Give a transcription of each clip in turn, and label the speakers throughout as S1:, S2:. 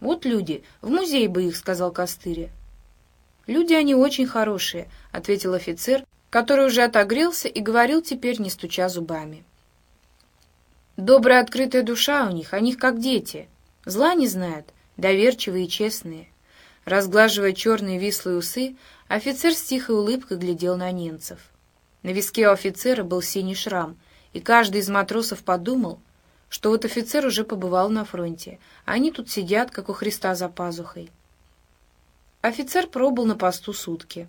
S1: «Вот люди, в музей бы их», — сказал Костыря. «Люди они очень хорошие», — ответил офицер, который уже отогрелся и говорил теперь, не стуча зубами. «Добрая открытая душа у них, о них как дети. Зла не знают, доверчивые и честные». Разглаживая черные вислые усы, офицер с тихой улыбкой глядел на немцев. На виске у офицера был синий шрам, и каждый из матросов подумал, что вот офицер уже побывал на фронте, а они тут сидят, как у Христа за пазухой. Офицер пробыл на посту сутки.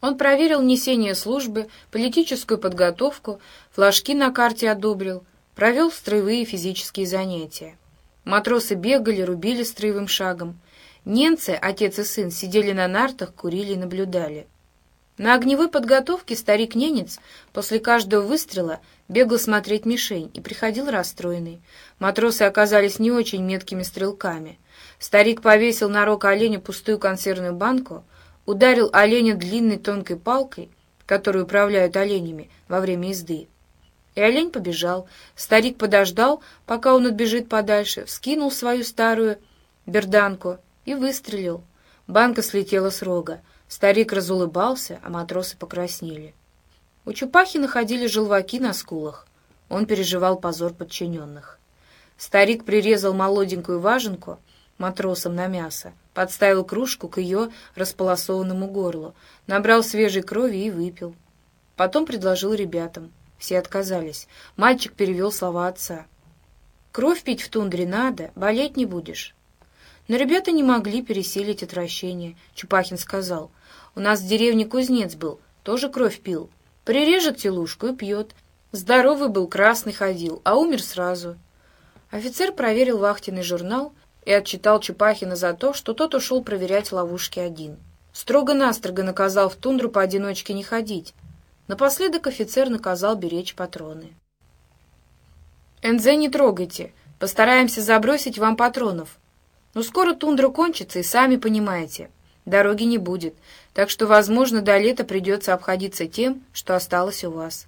S1: Он проверил несение службы, политическую подготовку, флажки на карте одобрил, провел строевые физические занятия. Матросы бегали, рубили строевым шагом. Немцы, отец и сын, сидели на нартах, курили и наблюдали. На огневой подготовке старик-ненец после каждого выстрела бегал смотреть мишень и приходил расстроенный. Матросы оказались не очень меткими стрелками. Старик повесил на рог оленя пустую консервную банку, ударил оленя длинной тонкой палкой, которую управляют оленями во время езды. И олень побежал. Старик подождал, пока он отбежит подальше, вскинул свою старую берданку и выстрелил. Банка слетела с рога. Старик разулыбался, а матросы покраснели. У Чупахи находили желваки на скулах. Он переживал позор подчиненных. Старик прирезал молоденькую важенку матросам на мясо, подставил кружку к ее располосованному горлу, набрал свежей крови и выпил. Потом предложил ребятам. Все отказались. Мальчик перевел слова отца. «Кровь пить в тундре надо, болеть не будешь». Но ребята не могли пересилить отвращение. Чупахин сказал, «У нас в деревне кузнец был, тоже кровь пил. Прирежет телушку и пьет. Здоровый был, красный ходил, а умер сразу». Офицер проверил вахтенный журнал и отчитал Чупахина за то, что тот ушел проверять ловушки один. Строго-настрого наказал в тундру поодиночке не ходить. Напоследок офицер наказал беречь патроны. «Энзе не трогайте, постараемся забросить вам патронов», но скоро тундра кончится, и сами понимаете, дороги не будет, так что, возможно, до лета придется обходиться тем, что осталось у вас.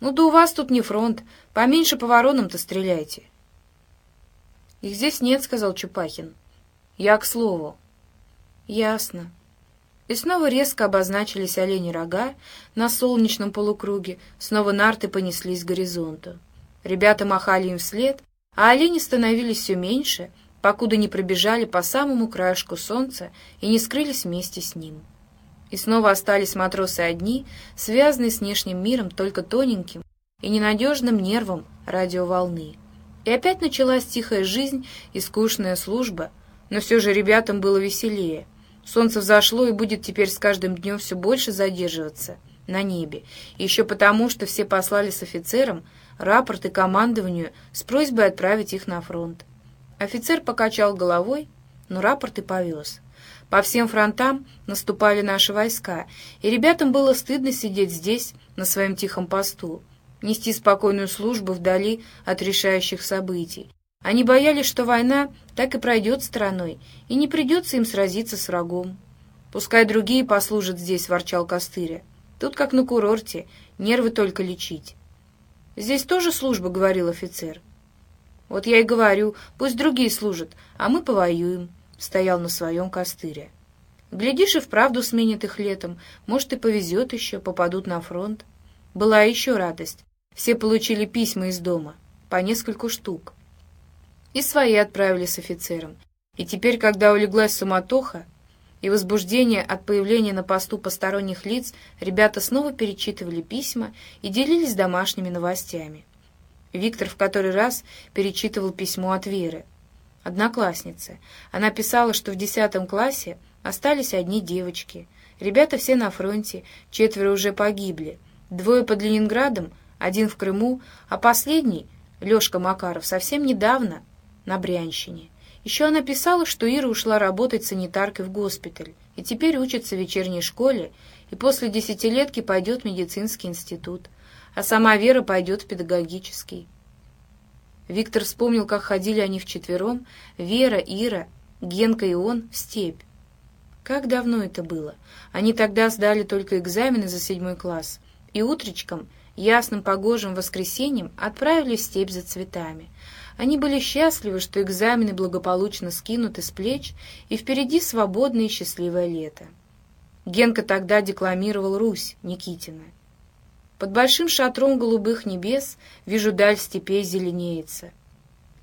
S1: Ну да у вас тут не фронт, поменьше по воронам-то стреляйте. Их здесь нет, сказал Чупахин. Я к слову. Ясно. И снова резко обозначились олени рога на солнечном полукруге, снова нарты понеслись к горизонту. Ребята махали им вслед, а олени становились все меньше — покуда не пробежали по самому краешку солнца и не скрылись вместе с ним. И снова остались матросы одни, связанные с внешним миром только тоненьким и ненадежным нервом радиоволны. И опять началась тихая жизнь и скучная служба, но все же ребятам было веселее. Солнце взошло и будет теперь с каждым днем все больше задерживаться на небе, еще потому, что все послали с офицером рапорты командованию с просьбой отправить их на фронт. Офицер покачал головой, но рапорт и повез. По всем фронтам наступали наши войска, и ребятам было стыдно сидеть здесь, на своем тихом посту, нести спокойную службу вдали от решающих событий. Они боялись, что война так и пройдет стороной, и не придется им сразиться с врагом. «Пускай другие послужат здесь», — ворчал Костыря. «Тут, как на курорте, нервы только лечить». «Здесь тоже служба», — говорил офицер. Вот я и говорю, пусть другие служат, а мы повоюем», — стоял на своем костыре. Глядишь, и вправду сменят их летом, может, и повезет еще, попадут на фронт. Была еще радость. Все получили письма из дома, по нескольку штук. И свои отправили с офицером. И теперь, когда улеглась суматоха и возбуждение от появления на посту посторонних лиц, ребята снова перечитывали письма и делились домашними новостями. Виктор в который раз перечитывал письмо от Веры, одноклассницы. Она писала, что в десятом классе остались одни девочки. Ребята все на фронте, четверо уже погибли. Двое под Ленинградом, один в Крыму, а последний, Лешка Макаров, совсем недавно на Брянщине. Еще она писала, что Ира ушла работать санитаркой в госпиталь и теперь учится в вечерней школе и после десятилетки пойдет в медицинский институт а сама Вера пойдет в педагогический. Виктор вспомнил, как ходили они вчетвером, Вера, Ира, Генка и он, в степь. Как давно это было? Они тогда сдали только экзамены за седьмой класс, и утречком, ясным погожим воскресеньем, отправились в степь за цветами. Они были счастливы, что экзамены благополучно скинуты с плеч, и впереди свободное и счастливое лето. Генка тогда декламировал «Русь» Никитина. Под большим шатром голубых небес Вижу даль степей зеленеется.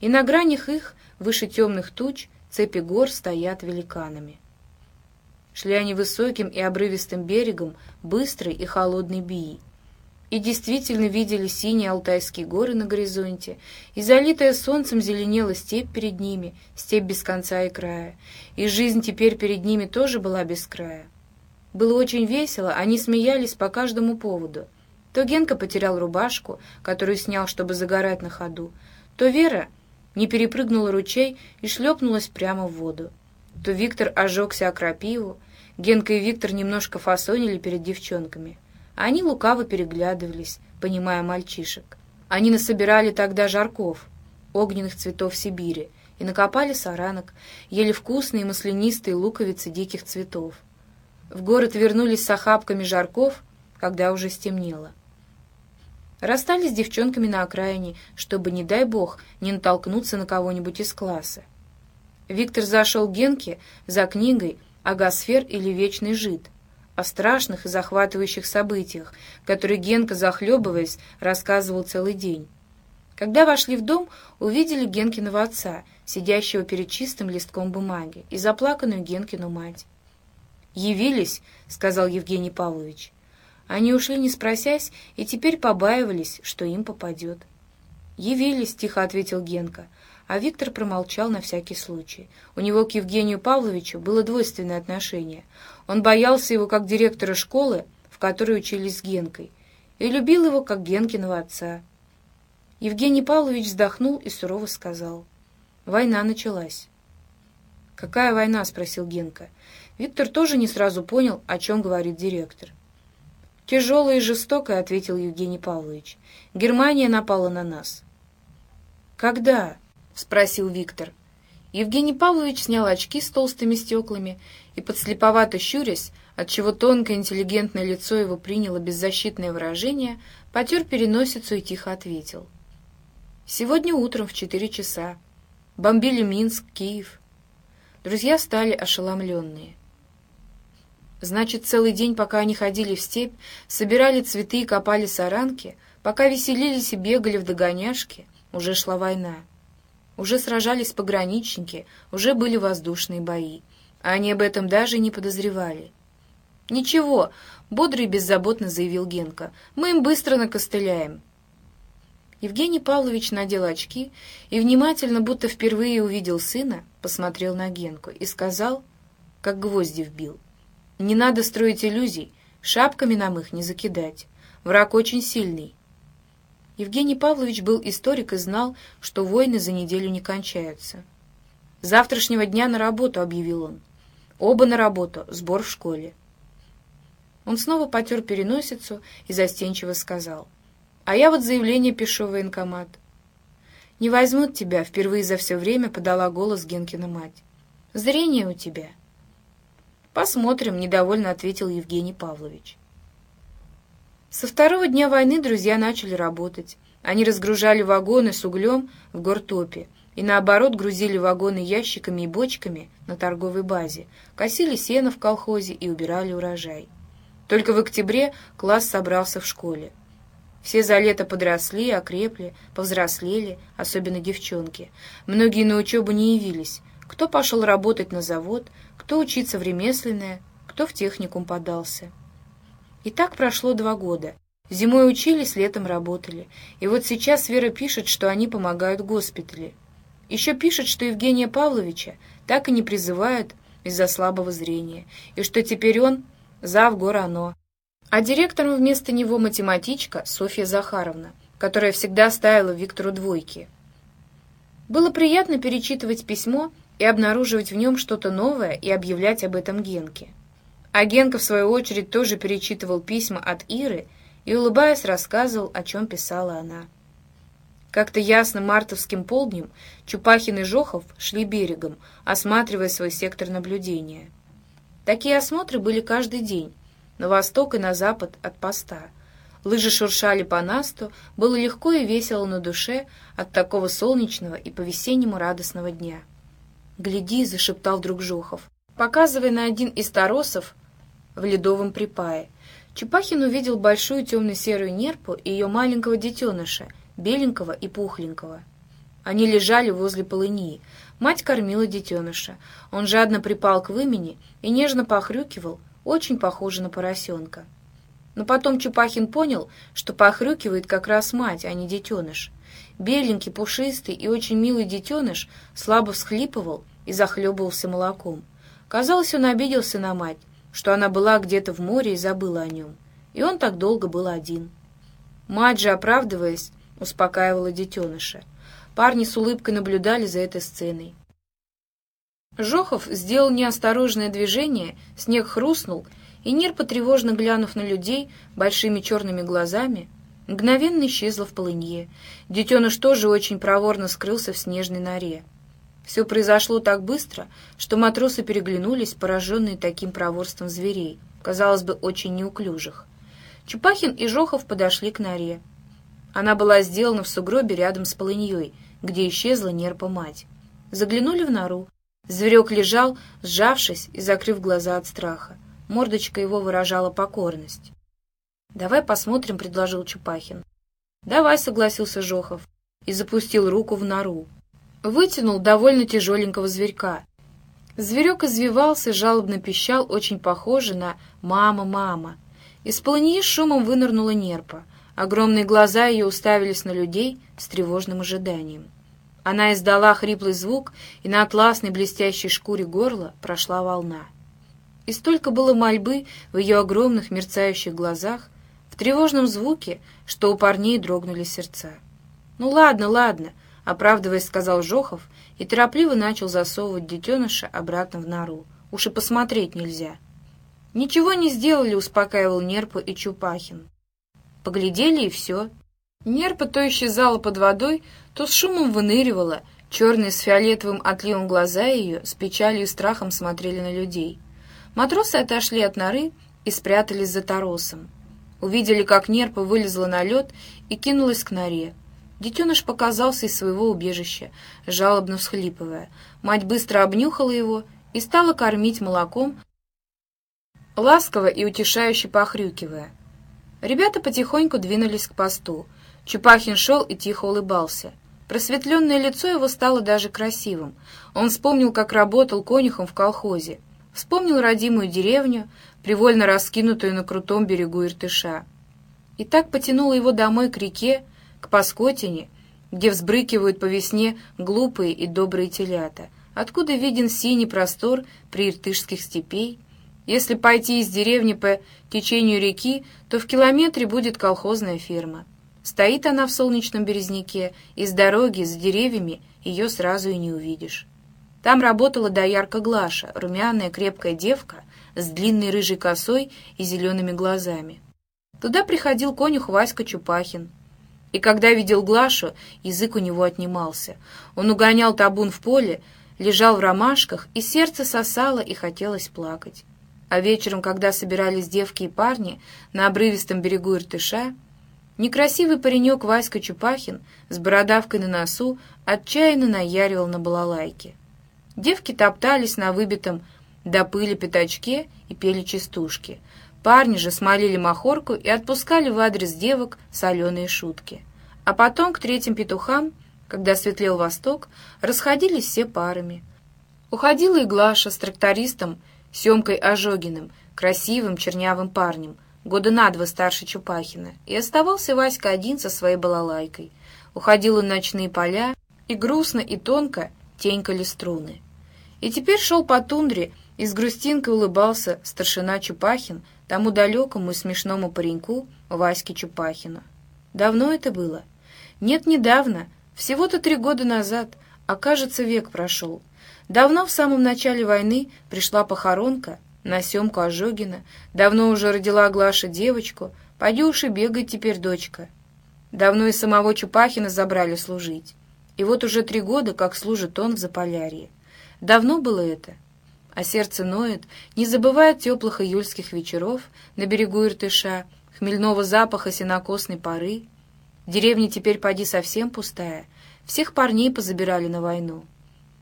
S1: И на гранях их, выше темных туч, Цепи гор стоят великанами. Шли они высоким и обрывистым берегом Быстрой и холодной бии. И действительно видели синие алтайские горы на горизонте, и залитая солнцем зеленела степь перед ними, степь без конца и края, и жизнь теперь перед ними тоже была без края. Было очень весело, они смеялись по каждому поводу. То Генка потерял рубашку, которую снял, чтобы загорать на ходу, то Вера не перепрыгнула ручей и шлепнулась прямо в воду. То Виктор ожегся о крапиву, Генка и Виктор немножко фасонили перед девчонками. Они лукаво переглядывались, понимая мальчишек. Они насобирали тогда жарков, огненных цветов Сибири, и накопали саранок, ели вкусные маслянистые луковицы диких цветов. В город вернулись с охапками жарков, когда уже стемнело. Расстались с девчонками на окраине, чтобы, не дай бог, не натолкнуться на кого-нибудь из класса. Виктор зашел к Генке за книгой «Агосфер или Вечный жид», о страшных и захватывающих событиях, которые Генка, захлебываясь, рассказывал целый день. Когда вошли в дом, увидели Генкиного отца, сидящего перед чистым листком бумаги, и заплаканную Генкину мать. «Явились», — сказал Евгений Павлович. Они ушли, не спросясь, и теперь побаивались, что им попадет. «Явились», — тихо ответил Генка, а Виктор промолчал на всякий случай. У него к Евгению Павловичу было двойственное отношение. Он боялся его как директора школы, в которой учились с Генкой, и любил его как Генкиного отца. Евгений Павлович вздохнул и сурово сказал. «Война началась». «Какая война?» — спросил Генка. Виктор тоже не сразу понял, о чем говорит директор. «Тяжелая и жестокая», — ответил Евгений Павлович. «Германия напала на нас». «Когда?» — спросил Виктор. Евгений Павлович снял очки с толстыми стеклами и, подслеповато щурясь, отчего тонкое интеллигентное лицо его приняло беззащитное выражение, потер переносицу и тихо ответил. «Сегодня утром в четыре часа. Бомбили Минск, Киев». Друзья стали ошеломленные. Значит, целый день, пока они ходили в степь, собирали цветы и копали саранки, пока веселились и бегали в догоняшки, уже шла война. Уже сражались пограничники, уже были воздушные бои. А они об этом даже не подозревали. «Ничего», — бодро и беззаботно заявил Генка, — «мы им быстро накостыляем». Евгений Павлович надел очки и, внимательно, будто впервые увидел сына, посмотрел на Генку и сказал, как гвозди вбил. Не надо строить иллюзий, шапками нам их не закидать. Враг очень сильный. Евгений Павлович был историк и знал, что войны за неделю не кончаются. «Завтрашнего дня на работу», — объявил он. «Оба на работу, сбор в школе». Он снова потер переносицу и застенчиво сказал. «А я вот заявление пишу в военкомат». «Не возьмут тебя», — впервые за все время подала голос Генкина мать. «Зрение у тебя». «Посмотрим», — недовольно ответил Евгений Павлович. Со второго дня войны друзья начали работать. Они разгружали вагоны с углем в гортопе и, наоборот, грузили вагоны ящиками и бочками на торговой базе, косили сено в колхозе и убирали урожай. Только в октябре класс собрался в школе. Все за лето подросли, окрепли, повзрослели, особенно девчонки. Многие на учебу не явились. Кто пошел работать на завод, кто учиться в ремесленное, кто в техникум подался. И так прошло два года. Зимой учились, летом работали. И вот сейчас Вера пишет, что они помогают в госпитале. Еще пишет, что Евгения Павловича так и не призывают из-за слабого зрения, и что теперь он зав ГОРАНО. А директором вместо него математичка Софья Захаровна, которая всегда ставила Виктору двойки. Было приятно перечитывать письмо и обнаруживать в нем что-то новое и объявлять об этом Генке. А Генка, в свою очередь, тоже перечитывал письма от Иры и, улыбаясь, рассказывал, о чем писала она. Как-то ясно мартовским полднем Чупахин и Жохов шли берегом, осматривая свой сектор наблюдения. Такие осмотры были каждый день, на восток и на запад от поста. Лыжи шуршали по насту, было легко и весело на душе от такого солнечного и по-весеннему радостного дня. «Гляди!» — зашептал вдруг Жохов, показывая на один из торосов в ледовом припае. Чупахин увидел большую темно-серую нерпу и ее маленького детеныша, беленького и пухленького. Они лежали возле полыньи. Мать кормила детеныша. Он жадно припал к вымени и нежно похрюкивал, очень похоже на поросенка. Но потом Чупахин понял, что похрюкивает как раз мать, а не детеныш. Беленький, пушистый и очень милый детеныш слабо всхлипывал и захлебывался молоком. Казалось, он обиделся на мать, что она была где-то в море и забыла о нем. И он так долго был один. Мать же, оправдываясь, успокаивала детеныша. Парни с улыбкой наблюдали за этой сценой. Жохов сделал неосторожное движение, снег хрустнул, и Нир, потревожно глянув на людей большими черными глазами, мгновенно исчезла в полынье. Детеныш тоже очень проворно скрылся в снежной норе. Все произошло так быстро, что матросы переглянулись, пораженные таким проворством зверей, казалось бы, очень неуклюжих. Чупахин и Жохов подошли к норе. Она была сделана в сугробе рядом с полыньей, где исчезла нерпа-мать. Заглянули в нору. Зверек лежал, сжавшись и закрыв глаза от страха. Мордочка его выражала покорность. «Давай посмотрим», — предложил Чупахин. «Давай», — согласился Жохов и запустил руку в нору вытянул довольно тяжеленького зверька. Зверек извивался, жалобно пищал, очень похоже на «мама, мама». Из полыньи шумом вынырнула нерпа. Огромные глаза ее уставились на людей с тревожным ожиданием. Она издала хриплый звук, и на атласной блестящей шкуре горла прошла волна. И столько было мольбы в ее огромных мерцающих глазах, в тревожном звуке, что у парней дрогнули сердца. «Ну ладно, ладно», оправдываясь, сказал Жохов и торопливо начал засовывать детеныша обратно в нору. Уж и посмотреть нельзя. Ничего не сделали, успокаивал Нерпа и Чупахин. Поглядели и все. Нерпа то исчезала под водой, то с шумом выныривала, черные с фиолетовым отливом глаза ее с печалью и страхом смотрели на людей. Матросы отошли от норы и спрятались за торосом. Увидели, как Нерпа вылезла на лед и кинулась к норе. Детеныш показался из своего убежища, жалобно всхлипывая. Мать быстро обнюхала его и стала кормить молоком, ласково и утешающе похрюкивая. Ребята потихоньку двинулись к посту. Чупахин шел и тихо улыбался. Просветленное лицо его стало даже красивым. Он вспомнил, как работал конюхом в колхозе. Вспомнил родимую деревню, привольно раскинутую на крутом берегу Иртыша. И так потянуло его домой к реке, к Паскотине, где взбрыкивают по весне глупые и добрые телята, откуда виден синий простор прииртышских степей. Если пойти из деревни по течению реки, то в километре будет колхозная ферма. Стоит она в солнечном березняке, и с дороги, с деревьями ее сразу и не увидишь. Там работала доярка Глаша, румяная крепкая девка с длинной рыжей косой и зелеными глазами. Туда приходил конюх Васька Чупахин, и когда видел Глашу, язык у него отнимался. Он угонял табун в поле, лежал в ромашках, и сердце сосало, и хотелось плакать. А вечером, когда собирались девки и парни на обрывистом берегу Иртыша, некрасивый паренек Васька Чупахин с бородавкой на носу отчаянно наяривал на балалайке. Девки топтались на выбитом до пыли пятачке и пели частушки — Парни же смолили махорку и отпускали в адрес девок соленые шутки. А потом к третьим петухам, когда светлел восток, расходились все парами. Уходила и Глаша с трактористом Семкой Ожогиным, красивым чернявым парнем, года на два старше Чупахина, и оставался Васька один со своей балалайкой. Уходил он ночные поля, и грустно и тонко тенькали струны. И теперь шел по тундре, и с грустинкой улыбался старшина Чупахин, тому далекому и смешному пареньку Ваське Чупахину. Давно это было? Нет, недавно, всего-то три года назад, а кажется, век прошел. Давно в самом начале войны пришла похоронка на Семку Ожогина, давно уже родила Глаша девочку, пойди уж и бегает теперь дочка. Давно и самого Чупахина забрали служить. И вот уже три года, как служит он в Заполярье. Давно было это — а сердце ноет, не забывая теплых июльских вечеров на берегу Иртыша, хмельного запаха сенокосной поры. Деревня теперь поди совсем пустая, всех парней позабирали на войну.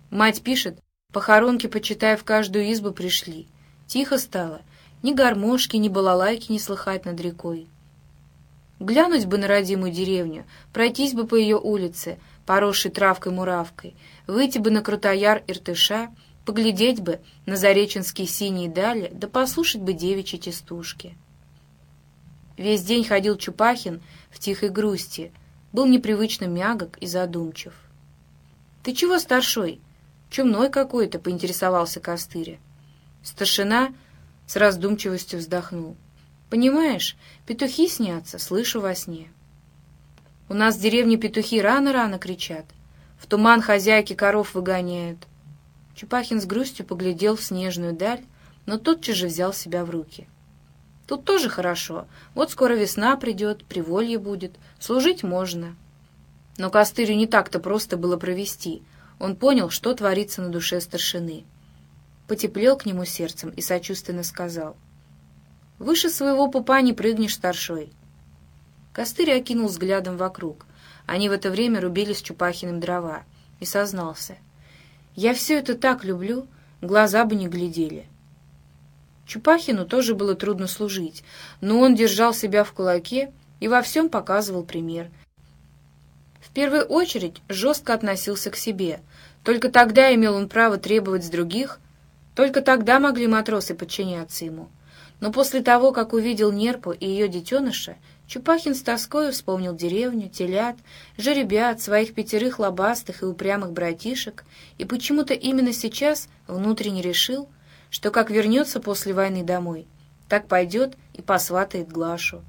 S1: Мать пишет, похоронки, почитая, в каждую избу пришли. Тихо стало, ни гармошки, ни балалайки не слыхать над рекой. Глянуть бы на родимую деревню, пройтись бы по ее улице, поросшей травкой-муравкой, выйти бы на Крутояр Иртыша, поглядеть бы на зареченские синие дали, да послушать бы девичьи частушки. Весь день ходил Чупахин в тихой грусти, был непривычно мягок и задумчив. — Ты чего, старшой? Чумной какой-то, — поинтересовался Костыря. Старшина с раздумчивостью вздохнул. — Понимаешь, петухи снятся, слышу во сне. У нас в деревне петухи рано-рано кричат. В туман хозяйки коров выгоняют. Чупахин с грустью поглядел в снежную даль, но тотчас же взял себя в руки. Тут тоже хорошо. Вот скоро весна придет, приволье будет, служить можно. Но костырю не так-то просто было провести. Он понял, что творится на душе старшины. Потеплел к нему сердцем и сочувственно сказал. «Выше своего пупа не прыгнешь, старшой». Костырь окинул взглядом вокруг. Они в это время рубили с Чупахиным дрова. И сознался. «Я все это так люблю, глаза бы не глядели». Чупахину тоже было трудно служить, но он держал себя в кулаке и во всем показывал пример. В первую очередь жестко относился к себе. Только тогда имел он право требовать с других, только тогда могли матросы подчиняться ему. Но после того, как увидел Нерпу и ее детеныша, Чупахин с тоской вспомнил деревню, телят, жеребят, своих пятерых лобастых и упрямых братишек, и почему-то именно сейчас внутренне решил — что как вернется после войны домой, так пойдет и посватает Глашу.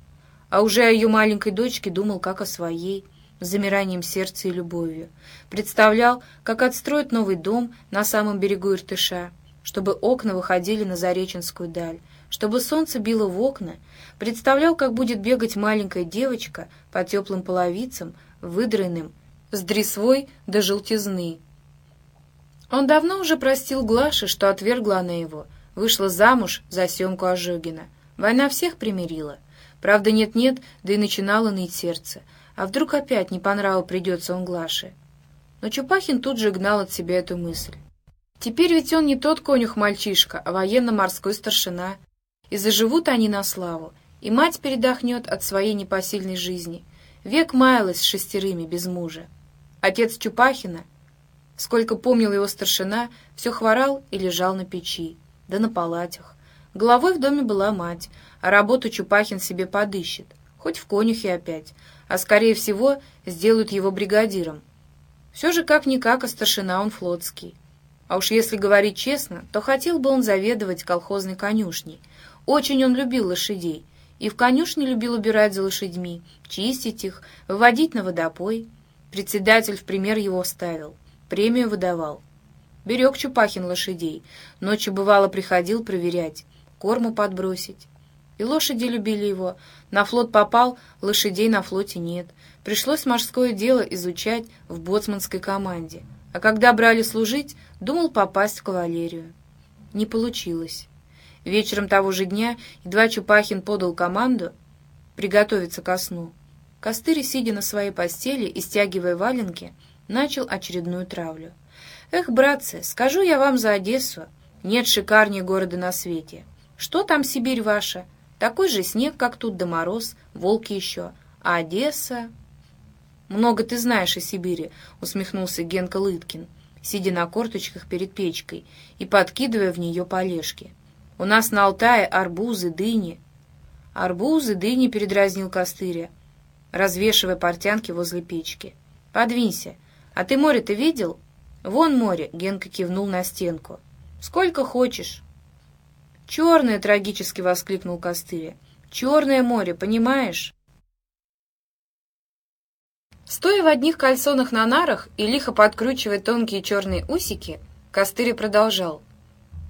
S1: А уже о ее маленькой дочке думал как о своей, с замиранием сердца и любовью. Представлял, как отстроит новый дом на самом берегу Иртыша, чтобы окна выходили на Зареченскую даль, чтобы солнце било в окна, представлял, как будет бегать маленькая девочка по теплым половицам, выдранным, с дресвой до желтизны, он давно уже простил Глаше, что отвергла она его, вышла замуж за Семку Ожогина. Война всех примирила. Правда, нет-нет, да и начинало ныть сердце. А вдруг опять не по придется он Глаше? Но Чупахин тут же гнал от себя эту мысль. Теперь ведь он не тот конюх-мальчишка, а военно-морской старшина. И заживут они на славу, и мать передохнет от своей непосильной жизни. Век маялась с шестерыми без мужа. Отец Чупахина — Сколько помнил его старшина, все хворал и лежал на печи, да на палатях. Головой в доме была мать, а работу Чупахин себе подыщет, хоть в конюхе опять, а, скорее всего, сделают его бригадиром. Все же как-никак, а старшина он флотский. А уж если говорить честно, то хотел бы он заведовать колхозной конюшней. Очень он любил лошадей, и в конюшне любил убирать за лошадьми, чистить их, выводить на водопой. Председатель в пример его ставил премию выдавал. Берег Чупахин лошадей, ночью бывало приходил проверять, корму подбросить. И лошади любили его. На флот попал, лошадей на флоте нет. Пришлось морское дело изучать в боцманской команде. А когда брали служить, думал попасть в кавалерию. Не получилось. Вечером того же дня едва Чупахин подал команду приготовиться ко сну. Костырь, сидя на своей постели и стягивая валенки, начал очередную травлю. «Эх, братцы, скажу я вам за Одессу, нет шикарнее города на свете. Что там Сибирь ваша? Такой же снег, как тут, да мороз, волки еще. А Одесса...» «Много ты знаешь о Сибири», — усмехнулся Генка Лыткин, сидя на корточках перед печкой и подкидывая в нее полежки. «У нас на Алтае арбузы, дыни». «Арбузы, дыни», — передразнил Костыря, развешивая портянки возле печки. «Подвинься, «А ты море-то видел?» «Вон море», — Генка кивнул на стенку. «Сколько хочешь». «Черное!» — трагически воскликнул Костыря. «Черное море, понимаешь?» Стоя в одних кальсонах на нарах и лихо подкручивая тонкие черные усики, Костыря продолжал.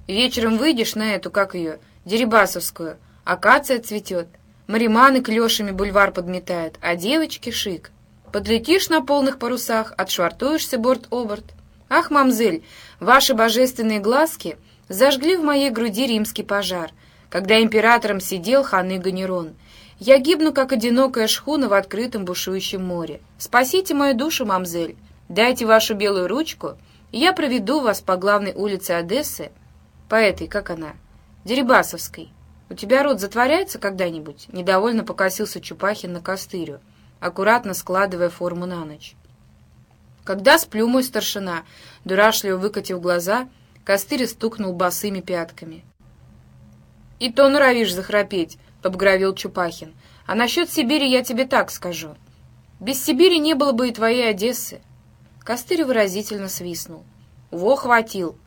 S1: «Вечером выйдешь на эту, как ее, Дерибасовскую, акация цветет, мариманы клешами бульвар подметают, а девочки шик. Подлетишь на полных парусах, отшвартуешься борт-оборт. Ах, мамзель, ваши божественные глазки зажгли в моей груди римский пожар, когда императором сидел Ханыга Нерон. Я гибну, как одинокая шхуна в открытом бушующем море. Спасите мою душу, мамзель. Дайте вашу белую ручку, и я проведу вас по главной улице Одессы, по этой, как она, Дерибасовской. У тебя рот затворяется когда-нибудь?» Недовольно покосился Чупахин на костырю, аккуратно складывая форму на ночь. «Когда сплю, мой старшина?» Дурашливо выкатив глаза, костырь стукнул босыми пятками. «И то норовишь захрапеть», — побгровил Чупахин. «А насчет Сибири я тебе так скажу. Без Сибири не было бы и твоей Одессы». Костырь выразительно свистнул. «Во, хватил!»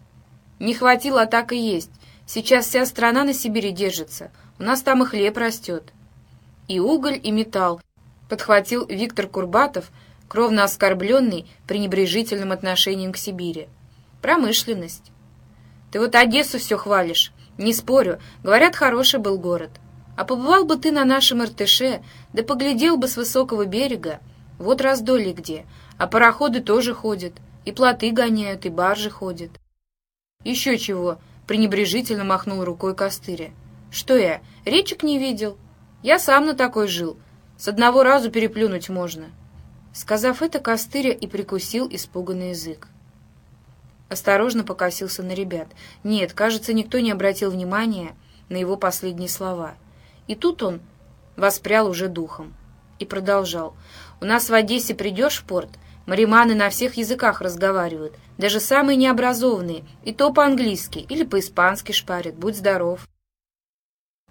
S1: «Не хватило, а так и есть. Сейчас вся страна на Сибири держится. У нас там и хлеб растет». «И уголь, и металл», — подхватил Виктор Курбатов, кровно оскорбленный пренебрежительным отношением к Сибири. «Промышленность». «Ты вот Одессу все хвалишь. Не спорю. Говорят, хороший был город. А побывал бы ты на нашем Иртыше, да поглядел бы с высокого берега. Вот раздолье где. А пароходы тоже ходят. И плоты гоняют, и баржи ходят. Еще чего, пренебрежительно махнул рукой Костыря. Что я, речек не видел? Я сам на такой жил. С одного разу переплюнуть можно. Сказав это, Костыря и прикусил испуганный язык. Осторожно покосился на ребят. Нет, кажется, никто не обратил внимания на его последние слова. И тут он воспрял уже духом и продолжал. «У нас в Одессе придешь в порт, мариманы на всех языках разговаривают, даже самые необразованные, и то по-английски или по-испански шпарят, будь здоров».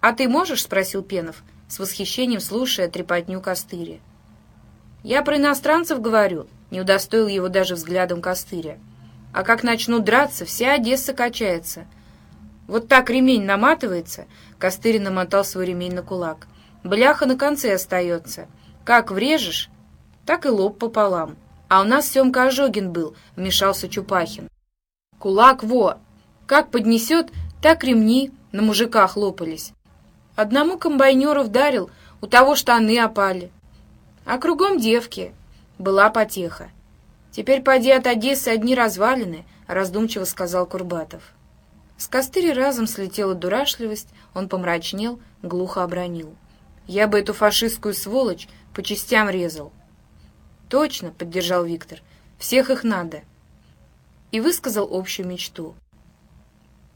S1: «А ты можешь?» — спросил Пенов, с восхищением слушая трепотню Костыря. «Я про иностранцев говорю», — не удостоил его даже взглядом Костыря. А как начнут драться, вся Одесса качается. Вот так ремень наматывается, Костырин намотал свой ремень на кулак. Бляха на конце остается. Как врежешь, так и лоб пополам. А у нас Семка Ожогин был, вмешался Чупахин. Кулак во! Как поднесет, так ремни на мужиках лопались. Одному комбайнеру вдарил, у того штаны опали. А кругом девки. Была потеха. «Теперь поди от Одессы одни развалины», — раздумчиво сказал Курбатов. С костыри разом слетела дурашливость, он помрачнел, глухо обронил. «Я бы эту фашистскую сволочь по частям резал». «Точно», — поддержал Виктор, — «всех их надо». И высказал общую мечту.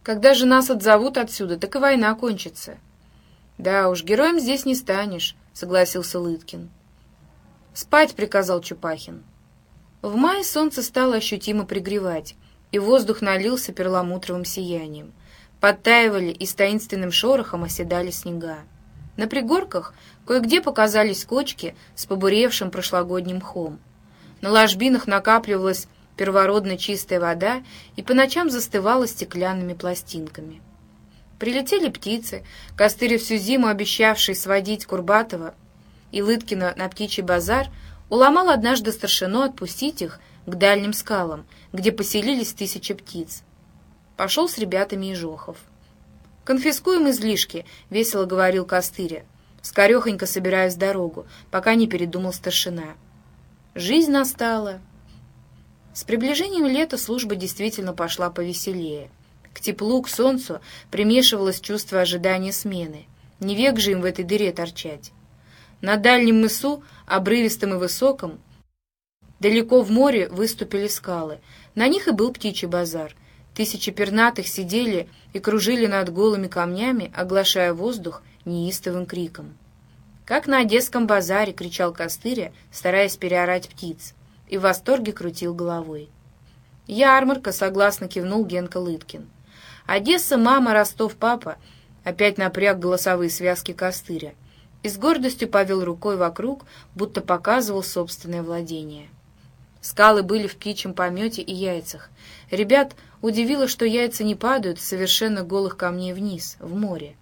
S1: «Когда же нас отзовут отсюда, так и война кончится». «Да уж, героем здесь не станешь», — согласился Лыткин. «Спать», — приказал Чупахин. В мае солнце стало ощутимо пригревать, и воздух налился перламутровым сиянием. Подтаивали и с таинственным шорохом оседали снега. На пригорках кое-где показались кочки с побуревшим прошлогодним мхом. На ложбинах накапливалась первородно чистая вода и по ночам застывала стеклянными пластинками. Прилетели птицы, Костырь всю зиму обещавший сводить Курбатова и Лыткина на птичий базар, уломал однажды старшину отпустить их к дальним скалам, где поселились тысячи птиц. Пошел с ребятами и Жохов. «Конфискуем излишки», — весело говорил Костыря, скорехонько собираясь в дорогу, пока не передумал старшина. Жизнь настала. С приближением лета служба действительно пошла повеселее. К теплу, к солнцу примешивалось чувство ожидания смены. Не век же им в этой дыре торчать. На дальнем мысу, обрывистом и высоком, далеко в море выступили скалы. На них и был птичий базар. Тысячи пернатых сидели и кружили над голыми камнями, оглашая воздух неистовым криком. «Как на Одесском базаре!» — кричал Костыря, стараясь переорать птиц, и в восторге крутил головой. «Ярмарка!» — согласно кивнул Генка Лыткин. «Одесса, мама, Ростов, папа!» — опять напряг голосовые связки Костыря и с гордостью повел рукой вокруг, будто показывал собственное владение. Скалы были в птичьем помете и яйцах. Ребят удивило, что яйца не падают с совершенно голых камней вниз, в море.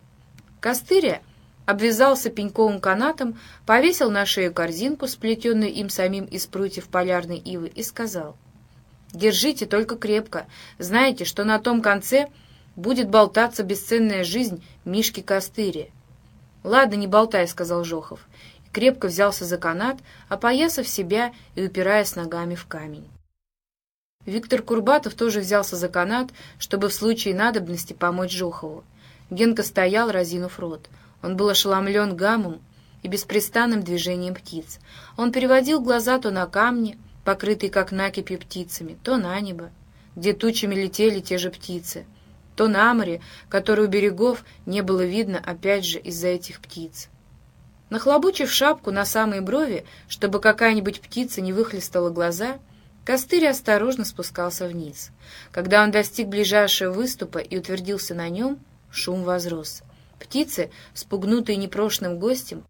S1: Костыря обвязался пеньковым канатом, повесил на шею корзинку, сплетенную им самим из прутьев полярной ивы, и сказал, «Держите только крепко. Знаете, что на том конце будет болтаться бесценная жизнь Мишки Костыря. «Ладно, не болтай», — сказал Жохов. Крепко взялся за канат, опоясав себя и упираясь ногами в камень. Виктор Курбатов тоже взялся за канат, чтобы в случае надобности помочь Жохову. Генка стоял, разинув рот. Он был ошеломлен гамом, и беспрестанным движением птиц. Он переводил глаза то на камни, покрытые как накипью птицами, то на небо, где тучами летели те же птицы, то на море, которое у берегов не было видно опять же из-за этих птиц. Нахлобучив шапку на самые брови, чтобы какая-нибудь птица не выхлестала глаза, Костырь осторожно спускался вниз. Когда он достиг ближайшего выступа и утвердился на нем, шум возрос. Птицы, спугнутые непрошенным гостем,